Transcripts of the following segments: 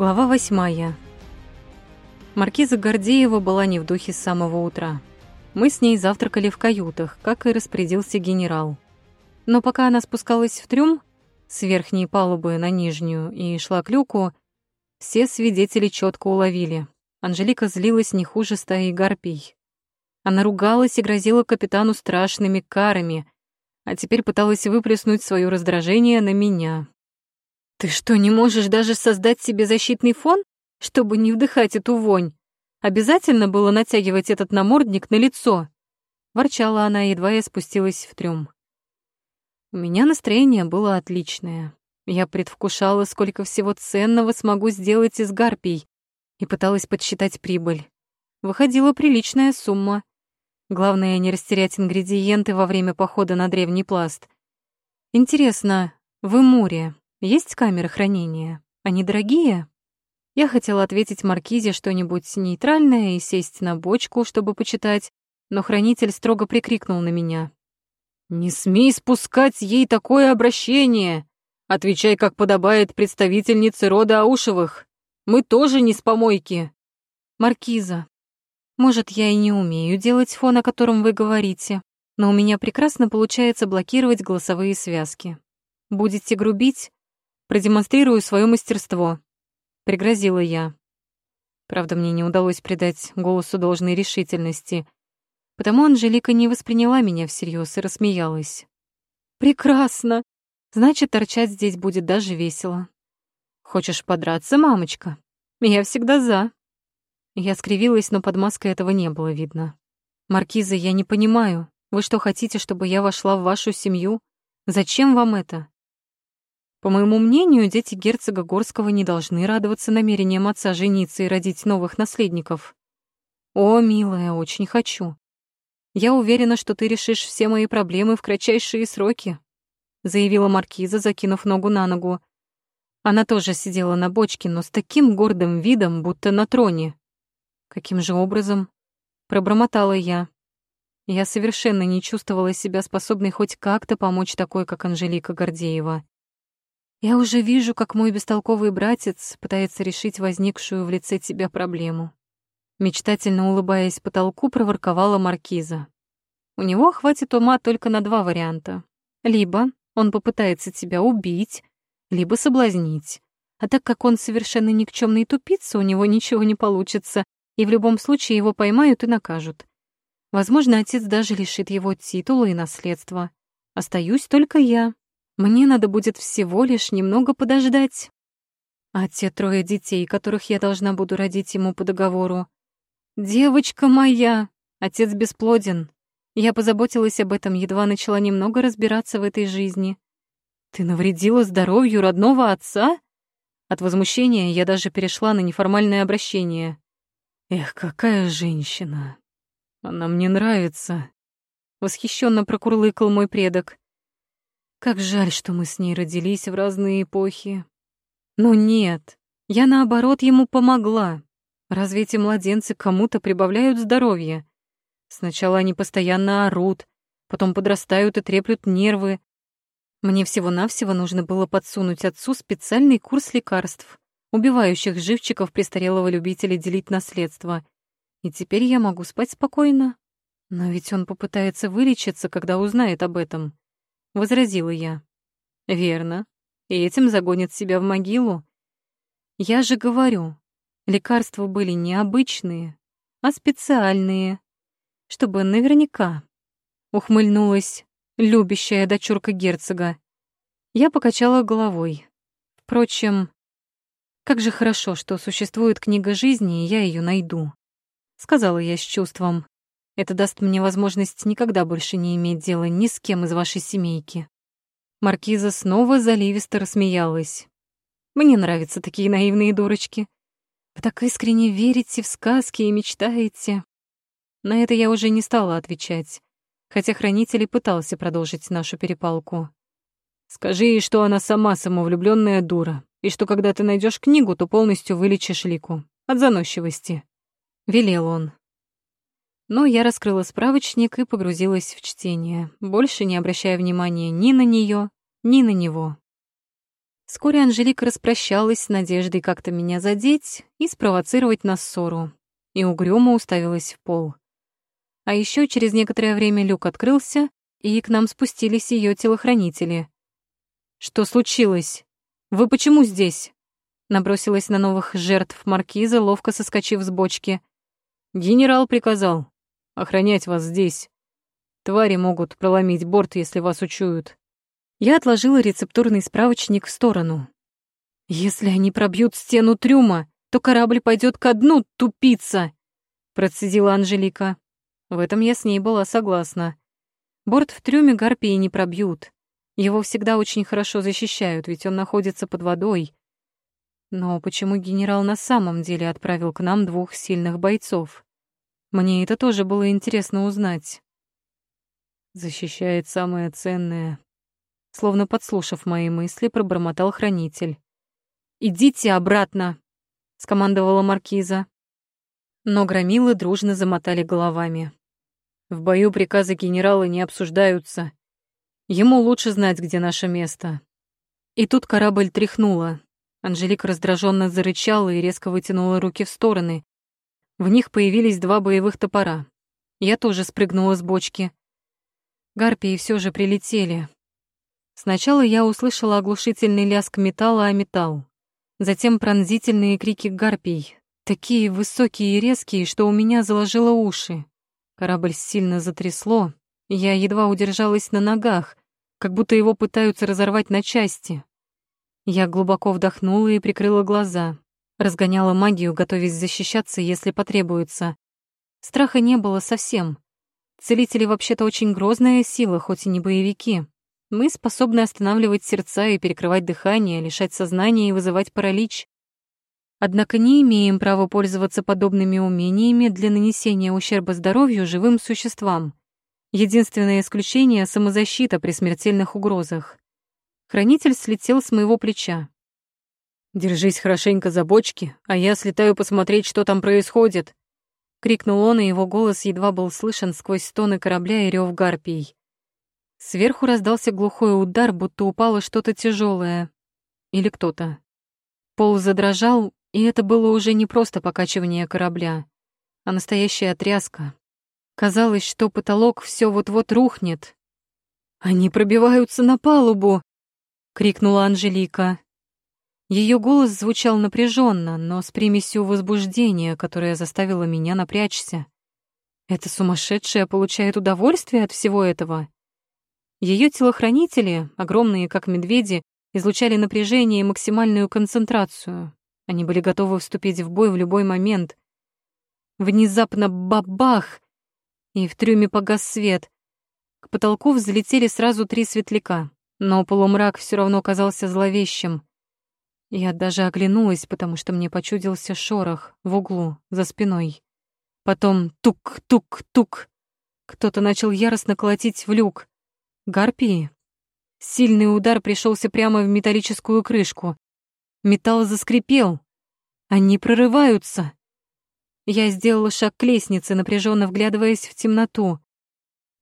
Глава восьмая. Маркиза Гордеева была не в духе с самого утра. Мы с ней завтракали в каютах, как и распорядился генерал. Но пока она спускалась в трюм, с верхней палубы на нижнюю, и шла к люку, все свидетели четко уловили. Анжелика злилась не хуже стаи гарпий. Она ругалась и грозила капитану страшными карами, а теперь пыталась выплеснуть свое раздражение на меня. «Ты что, не можешь даже создать себе защитный фон, чтобы не вдыхать эту вонь? Обязательно было натягивать этот намордник на лицо?» Ворчала она, едва я спустилась в трюм. У меня настроение было отличное. Я предвкушала, сколько всего ценного смогу сделать из гарпий, и пыталась подсчитать прибыль. Выходила приличная сумма. Главное, не растерять ингредиенты во время похода на древний пласт. Интересно, в Имуре есть камеры хранения? Они дорогие? Я хотела ответить Маркизе что-нибудь нейтральное и сесть на бочку, чтобы почитать, но хранитель строго прикрикнул на меня. «Не смей спускать ей такое обращение! Отвечай, как подобает представительнице рода Аушевых. Мы тоже не с помойки!» «Маркиза, может, я и не умею делать фон, о котором вы говорите, но у меня прекрасно получается блокировать голосовые связки. Будете грубить, Продемонстрирую свое мастерство», — пригрозила я. Правда, мне не удалось придать голосу должной решительности, потому Анжелика не восприняла меня всерьез и рассмеялась. «Прекрасно! Значит, торчать здесь будет даже весело. Хочешь подраться, мамочка? Я всегда за». Я скривилась, но под маской этого не было видно. «Маркиза, я не понимаю. Вы что, хотите, чтобы я вошла в вашу семью? Зачем вам это? По моему мнению, дети герцога Горского не должны радоваться намерениям отца жениться и родить новых наследников. О, милая, очень хочу. Я уверена, что ты решишь все мои проблемы в кратчайшие сроки, заявила маркиза, закинув ногу на ногу. Она тоже сидела на бочке, но с таким гордым видом, будто на троне. Каким же образом? Пробормотала я. Я совершенно не чувствовала себя способной хоть как-то помочь такой, как Анжелика Гордеева. Я уже вижу, как мой бестолковый братец пытается решить возникшую в лице тебя проблему. Мечтательно улыбаясь потолку, проворковала маркиза. У него хватит ума только на два варианта. Либо он попытается тебя убить, либо соблазнить. А так как он совершенно никчемный тупица, у него ничего не получится, и в любом случае его поймают и накажут. Возможно, отец даже лишит его титула и наследства. Остаюсь только я, мне надо будет всего лишь немного подождать. А те трое детей, которых я должна буду родить ему по договору. Девочка моя, отец бесплоден. Я позаботилась об этом, едва начала немного разбираться в этой жизни. Ты навредила здоровью родного отца? От возмущения я даже перешла на неформальное обращение. Эх, какая женщина. Она мне нравится. Восхищенно прокурлыкал мой предок. Как жаль, что мы с ней родились в разные эпохи. Но нет, я наоборот ему помогла. Разве эти младенцы кому-то прибавляют здоровье? Сначала они постоянно орут, потом подрастают и треплют нервы. Мне всего-навсего нужно было подсунуть отцу специальный курс лекарств, убивающих живчиков престарелого любителя делить наследство. И теперь я могу спать спокойно. Но ведь он попытается вылечиться, когда узнает об этом. — возразила я. «Верно. И этим загонит себя в могилу. Я же говорю, лекарства были не обычные, а специальные, чтобы наверняка». Ухмыльнулась любящая дочурка герцога. Я покачала головой. Впрочем, как же хорошо, что существует книга жизни, и я ее найду, сказала я с чувством. Это даст мне возможность никогда больше не иметь дела ни с кем из вашей семейки». Маркиза снова заливисто рассмеялась. «Мне нравятся такие наивные дурочки. Вы так искренне верите в сказки и мечтаете». На это я уже не стала отвечать, хотя хранитель и пытался продолжить нашу перепалку. «Скажи ей, что она сама самовлюбленная дура, и что когда ты найдешь книгу, то полностью вылечишь Лику. От заносчивости». Велел он. Но я раскрыла справочник и погрузилась в чтение, больше не обращая внимания ни на нее, ни на него. Вскоре Анжелика распрощалась с надеждой как-то меня задеть и спровоцировать на ссору, и угрюмо уставилась в пол. А еще через некоторое время люк открылся, и к нам спустились ее телохранители. «Что случилось? Вы почему здесь?» Набросилась на новых жертв маркиза, ловко соскочив с бочки. «Генерал приказал охранять вас здесь. Твари могут проломить борт, если вас учуют». Я отложила рецептурный справочник в сторону. «Если они пробьют стену трюма, то корабль пойдет ко дну, тупица!» Процедила Анжелика. В этом я с ней была согласна. Борт в трюме гарпии не пробьют. Его всегда очень хорошо защищают, ведь он находится под водой. Но почему генерал на самом деле отправил к нам двух сильных бойцов? Мне это тоже было интересно узнать. Защищает самое ценное, Словно подслушав мои мысли, пробормотал хранитель. «Идите обратно!» — скомандовала маркиза. Но громилы дружно замотали головами. В бою приказы генерала не обсуждаются. Ему лучше знать, где наше место. И тут корабль тряхнула. Анжелика раздраженно зарычала и резко вытянула руки в стороны. В них появились два боевых топора. Я тоже спрыгнула с бочки. Гарпии все же прилетели, Сначала я услышала оглушительный лязг металла о металл, затем пронзительные крики гарпий, такие высокие и резкие, что у меня заложило уши. Корабль сильно затрясло, я едва удержалась на ногах, как будто его пытаются разорвать на части. Я глубоко вдохнула и прикрыла глаза, разгоняла магию, готовясь защищаться, если потребуется. Страха не было совсем. Целители вообще-то очень грозная сила, хоть и не боевики. Мы способны останавливать сердца и перекрывать дыхание, лишать сознания и вызывать паралич. Однако не имеем права пользоваться подобными умениями для нанесения ущерба здоровью живым существам. Единственное исключение — самозащита при смертельных угрозах. Хранитель слетел с моего плеча. «Держись хорошенько за бочки, а я слетаю посмотреть, что там происходит!» — крикнул он, и его голос едва был слышен сквозь стоны корабля и рев гарпий. Сверху раздался глухой удар, будто упало что-то тяжелое. Или кто-то. Пол задрожал, и это было уже не просто покачивание корабля, а настоящая тряска. Казалось, что потолок все вот-вот рухнет. «Они пробиваются на палубу!» — крикнула Анжелика. Ее голос звучал напряженно, но с примесью возбуждения, которое заставило меня напрячься. «Эта сумасшедшая получает удовольствие от всего этого?» Ее телохранители, огромные как медведи, излучали напряжение и максимальную концентрацию. Они были готовы вступить в бой в любой момент. Внезапно бабах! И в трюме погас свет. К потолку взлетели сразу три светляка, но полумрак все равно казался зловещим. Я даже оглянулась, потому что мне почудился шорох в углу, за спиной. Потом тук-тук-тук. Кто-то начал яростно колотить в люк. Гарпии? Сильный удар пришелся прямо в металлическую крышку. Металл заскрипел. Они прорываются. Я сделала шаг к лестнице, напряженно вглядываясь в темноту.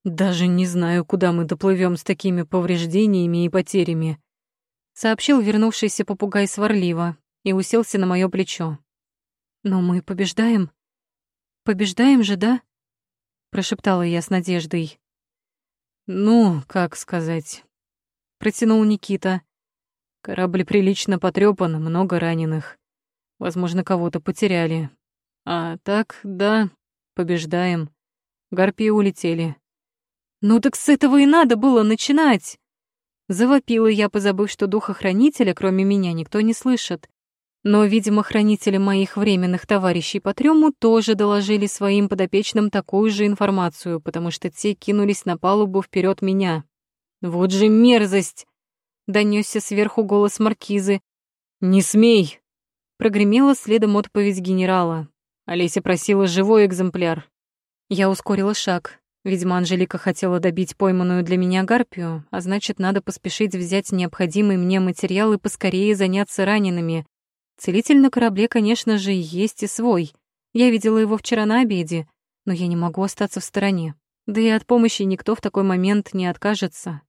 Даже не знаю, куда мы доплывем с такими повреждениями и потерями, сообщил вернувшийся попугай сварливо и уселся на мое плечо. Но мы побеждаем? Побеждаем же, да? прошептала я с надеждой. «Ну, как сказать...» — протянул Никита. «Корабль прилично потрёпан, много раненых. Возможно, кого-то потеряли. А так, да, побеждаем. Гарпии улетели». «Ну так с этого и надо было начинать!» Завопила я, позабыв, что духохранителя, кроме меня, никто не слышит. Но, видимо, хранители моих временных товарищей по трёму тоже доложили своим подопечным такую же информацию, потому что те кинулись на палубу вперед меня. «Вот же мерзость!» — донесся сверху голос маркизы. «Не смей!» — прогремела следом отповедь генерала. Олеся просила живой экземпляр. Я ускорила шаг. Видимо, Анжелика хотела добить пойманную для меня гарпию, а значит, надо поспешить взять необходимый мне материал и поскорее заняться ранеными. Целитель на корабле, конечно же, есть и свой. Я видела его вчера на обеде, но я не могу остаться в стороне. Да и от помощи никто в такой момент не откажется.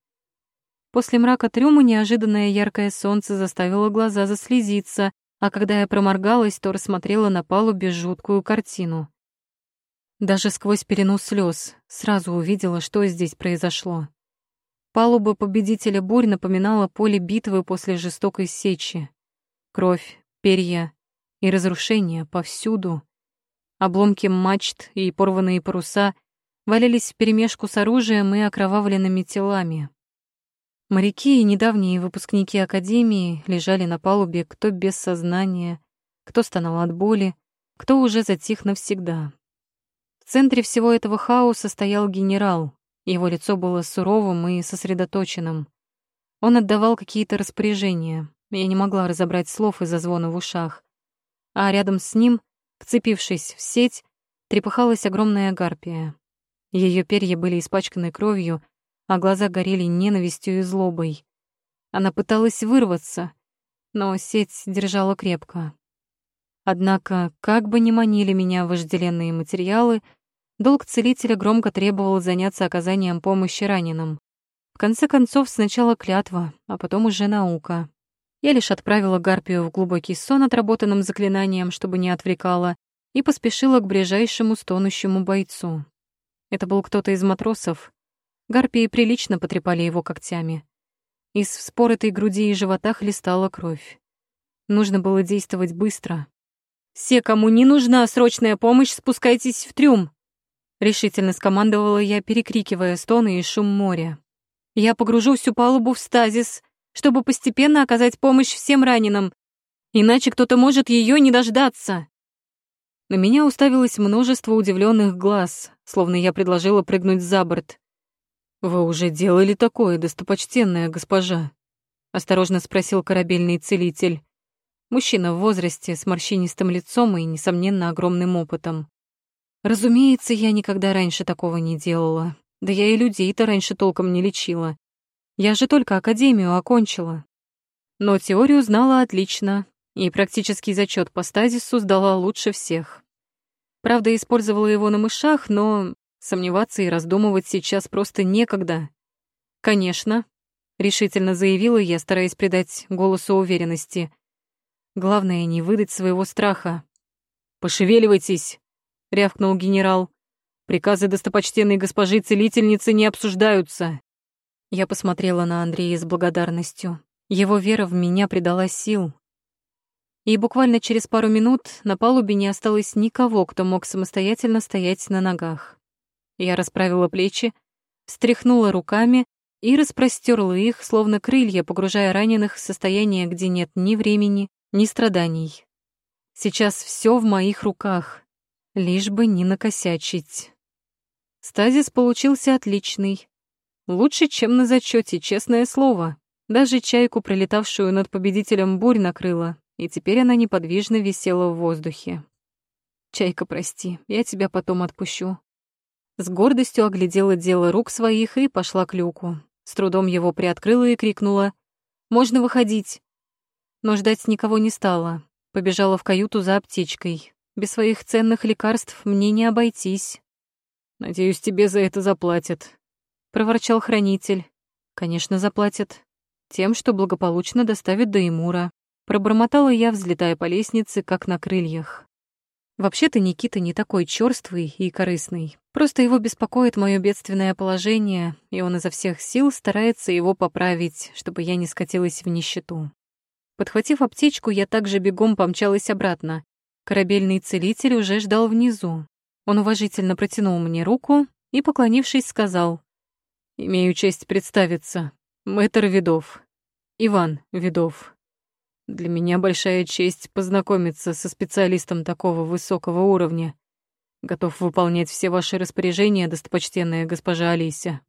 После мрака трюма неожиданное яркое солнце заставило глаза заслезиться, а когда я проморгалась, то рассмотрела на палубе жуткую картину. Даже сквозь пелену слез сразу увидела, что здесь произошло. Палуба победителя бурь напоминала поле битвы после жестокой сечи. Кровь, перья и разрушения повсюду. Обломки мачт и порванные паруса валялись вперемешку с оружием и окровавленными телами. Моряки и недавние выпускники Академии лежали на палубе кто без сознания, кто стонал от боли, кто уже затих навсегда. Центре всего этого хаоса стоял генерал. Его лицо было суровым и сосредоточенным. Он отдавал какие-то распоряжения. Я не могла разобрать слов из-за звона в ушах. А рядом с ним Вцепившись в сеть, трепыхалась огромная гарпия. Ее перья были испачканы кровью, а глаза горели ненавистью и злобой. Она пыталась вырваться, но сеть держала крепко. Однако, как бы ни манили меня вожделенные материалы, долг целителя громко требовал заняться оказанием помощи раненым. В конце концов, сначала клятва, а потом уже наука. Я лишь отправила Гарпию в глубокий сон отработанным заклинанием, чтобы не отвлекала, и поспешила к ближайшему стонущему бойцу. Это был кто-то из матросов. Гарпии прилично потрепали его когтями. Из вспоротой груди и живота хлестала кровь. Нужно было действовать быстро. «Все, кому не нужна срочная помощь, спускайтесь в трюм!» Решительно скомандовала я, перекрикивая стоны и шум моря. «Я погружу всю палубу в стазис чтобы постепенно оказать помощь всем раненым, иначе кто-то может ее не дождаться. На меня уставилось множество удивленных глаз, словно я предложила прыгнуть за борт. «Вы уже делали такое, достопочтенная госпожа?» — осторожно спросил корабельный целитель. Мужчина в возрасте, с морщинистым лицом и, несомненно, огромным опытом. Разумеется, я никогда раньше такого не делала. Да я и людей-то раньше толком не лечила. Я же только академию окончила. Но теорию знала отлично, и практический зачет по стазису сдала лучше всех. Правда, использовала его на мышах, но сомневаться и раздумывать сейчас просто некогда. «Конечно», — решительно заявила я, стараясь придать голосу уверенности. «Главное, не выдать своего страха». «Пошевеливайтесь», — рявкнул генерал. «Приказы достопочтенной госпожи целительницы не обсуждаются». Я посмотрела на Андрея с благодарностью. Его вера в меня придала сил. И буквально через пару минут на палубе не осталось никого, кто мог самостоятельно стоять на ногах. Я расправила плечи, встряхнула руками и распростерла их, словно крылья, погружая раненых в состояние, где нет ни времени, ни страданий. Сейчас все в моих руках, лишь бы не накосячить. Стазис получился отличный. Лучше, чем на зачете, честное слово. Даже чайку, пролетавшую над победителем бурь, накрыла, и теперь она неподвижно висела в воздухе. «Чайка, прости, я тебя потом отпущу». С гордостью оглядела дело рук своих и пошла к люку. С трудом его приоткрыла и крикнула «Можно выходить!». Но ждать никого не стала. Побежала в каюту за аптечкой. Без своих ценных лекарств мне не обойтись. «Надеюсь, тебе за это заплатят», — проворчал хранитель. «Конечно, заплатят. Тем, что благополучно доставят до Имура». Пробормотала я, взлетая по лестнице, как на крыльях. Вообще-то Никита не такой чёрствый и корыстный. Просто его беспокоит моё бедственное положение, и он изо всех сил старается его поправить, чтобы я не скатилась в нищету. Подхватив аптечку, я также бегом помчалась обратно. Корабельный целитель уже ждал внизу. Он уважительно протянул мне руку и, поклонившись, сказал Имею честь представиться. Мэтр Видов. Иван Видов. Для меня большая честь познакомиться со специалистом такого высокого уровня. Готов выполнять все ваши распоряжения, достопочтенная госпожа Алися.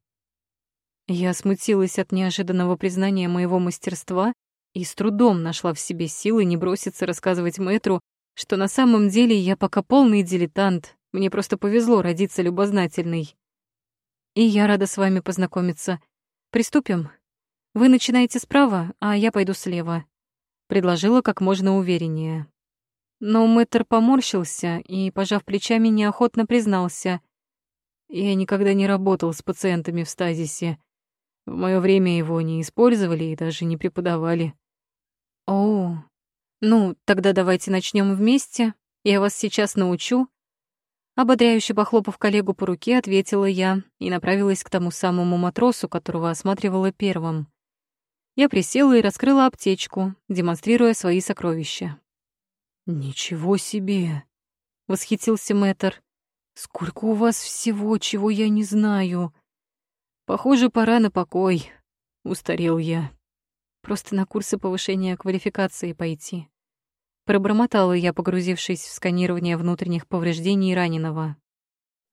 Я смутилась от неожиданного признания моего мастерства и с трудом нашла в себе силы не броситься рассказывать мэтру, что на самом деле я пока полный дилетант, мне просто повезло родиться любознательной. И я рада с вами познакомиться. Приступим. Вы начинаете справа, а я пойду слева. Предложила как можно увереннее. Но мэтр поморщился и, пожав плечами, неохотно признался. Я никогда не работал с пациентами в стазисе. В мое время его не использовали и даже не преподавали. О, ну, тогда давайте начнем вместе. Я вас сейчас научу. Ободряюще похлопав коллегу по руке, ответила я и направилась к тому самому матросу, которого осматривала первым. Я присела и раскрыла аптечку, демонстрируя свои сокровища. «Ничего себе!» — восхитился мэтр. «Сколько у вас всего, чего я не знаю!» «Похоже, пора на покой», — устарел я. «Просто на курсы повышения квалификации пойти». Пробормотала я, погрузившись в сканирование внутренних повреждений раненого.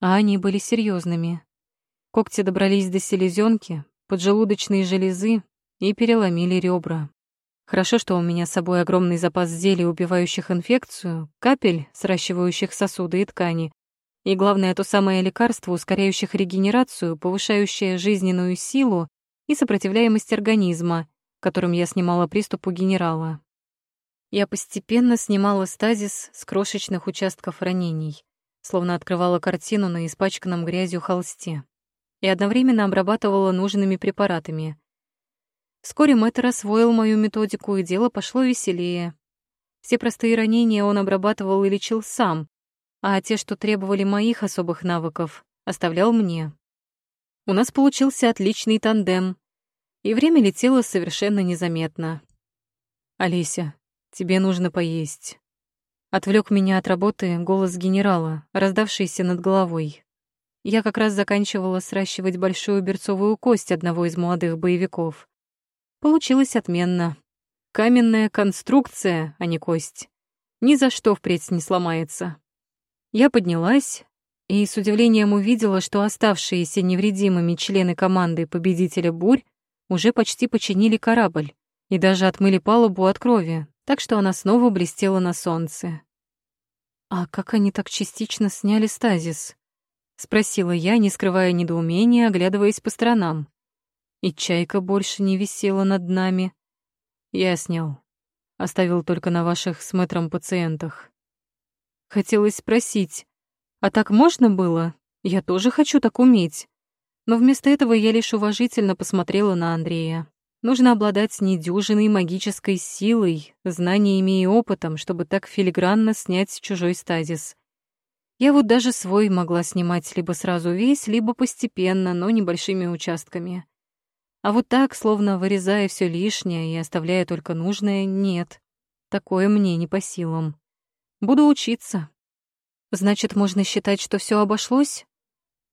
А они были серьезными. Когти добрались до селезенки, поджелудочной железы и переломили ребра. Хорошо, что у меня с собой огромный запас зелий, убивающих инфекцию, капель, сращивающих сосуды и ткани, и, главное, то самое лекарство, ускоряющих регенерацию, повышающее жизненную силу и сопротивляемость организма, которым я снимала приступ у генерала. Я постепенно снимала стазис с крошечных участков ранений, словно открывала картину на испачканном грязью холсте, и одновременно обрабатывала нужными препаратами. Вскоре мэтр освоил мою методику, и дело пошло веселее. Все простые ранения он обрабатывал и лечил сам, а те, что требовали моих особых навыков, оставлял мне. У нас получился отличный тандем, и время летело совершенно незаметно. «Олеся, тебе нужно поесть». Отвлек меня от работы голос генерала, раздавшийся над головой. Я как раз заканчивала сращивать большую берцовую кость одного из молодых боевиков. Получилось отменно. Каменная конструкция, а не кость. Ни за что впредь не сломается. Я поднялась и с удивлением увидела, что оставшиеся невредимыми члены команды победителя бурь уже почти починили корабль и даже отмыли палубу от крови, так что она снова блестела на солнце. «А как они так частично сняли стазис?» — спросила я, не скрывая недоумения, оглядываясь по сторонам. И чайка больше не висела над нами. Я снял. Оставил только на ваших с мэтром пациентах. Хотелось спросить, а так можно было? Я тоже хочу так уметь. Но вместо этого я лишь уважительно посмотрела на Андрея. Нужно обладать недюжиной магической силой, знаниями и опытом, чтобы так филигранно снять чужой стазис. Я вот даже свой могла снимать либо сразу весь, либо постепенно, но небольшими участками. А вот так, словно вырезая все лишнее и оставляя только нужное, нет. Такое мне не по силам. Буду учиться. Значит, можно считать, что все обошлось?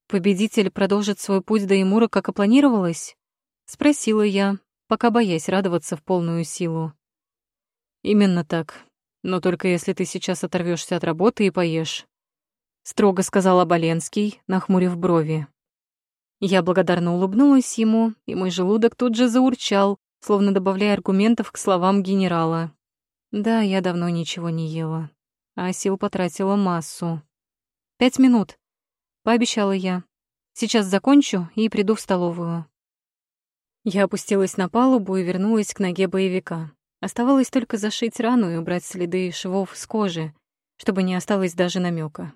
Победитель продолжит свой путь до Имура, как и планировалось? Спросила я, пока боясь радоваться в полную силу. Именно так. Но только если ты сейчас оторвешься от работы и поешь. Строго сказал Оболенский, нахмурив брови. Я благодарно улыбнулась ему, и мой желудок тут же заурчал, словно добавляя аргументов к словам генерала. Да, я давно ничего не ела а сил потратила массу. «Пять минут», — пообещала я. «Сейчас закончу и приду в столовую». Я опустилась на палубу и вернулась к ноге боевика. Оставалось только зашить рану и убрать следы швов с кожи, чтобы не осталось даже намека.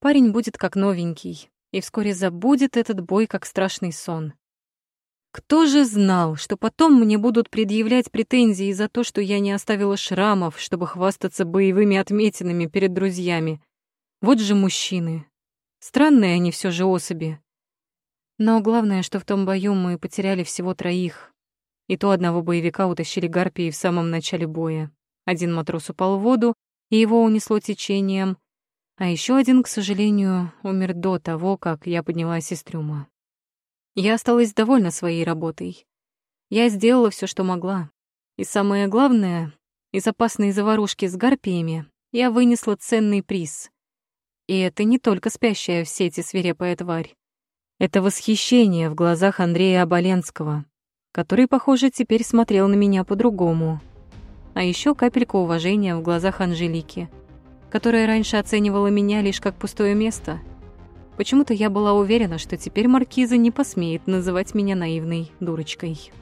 Парень будет как новенький и вскоре забудет этот бой как страшный сон. Кто же знал, что потом мне будут предъявлять претензии за то, что я не оставила шрамов, чтобы хвастаться боевыми отметинами перед друзьями? Вот же мужчины. Странные они все же особи. Но главное, что в том бою мы потеряли всего троих. И то одного боевика утащили гарпии в самом начале боя. Один матрос упал в воду, и его унесло течением, а еще один, к сожалению, умер до того, как я поднялась из трюма. Я осталась довольна своей работой. Я сделала все, что могла. И самое главное, из опасной заварушки с гарпиями я вынесла ценный приз. И это не только спящая в сети свирепая тварь. Это восхищение в глазах Андрея Оболенского, который, похоже, теперь смотрел на меня по-другому. А еще капелька уважения в глазах Анжелики, которая раньше оценивала меня лишь как пустое место — Почему-то я была уверена, что теперь маркиза не посмеет называть меня наивной дурочкой.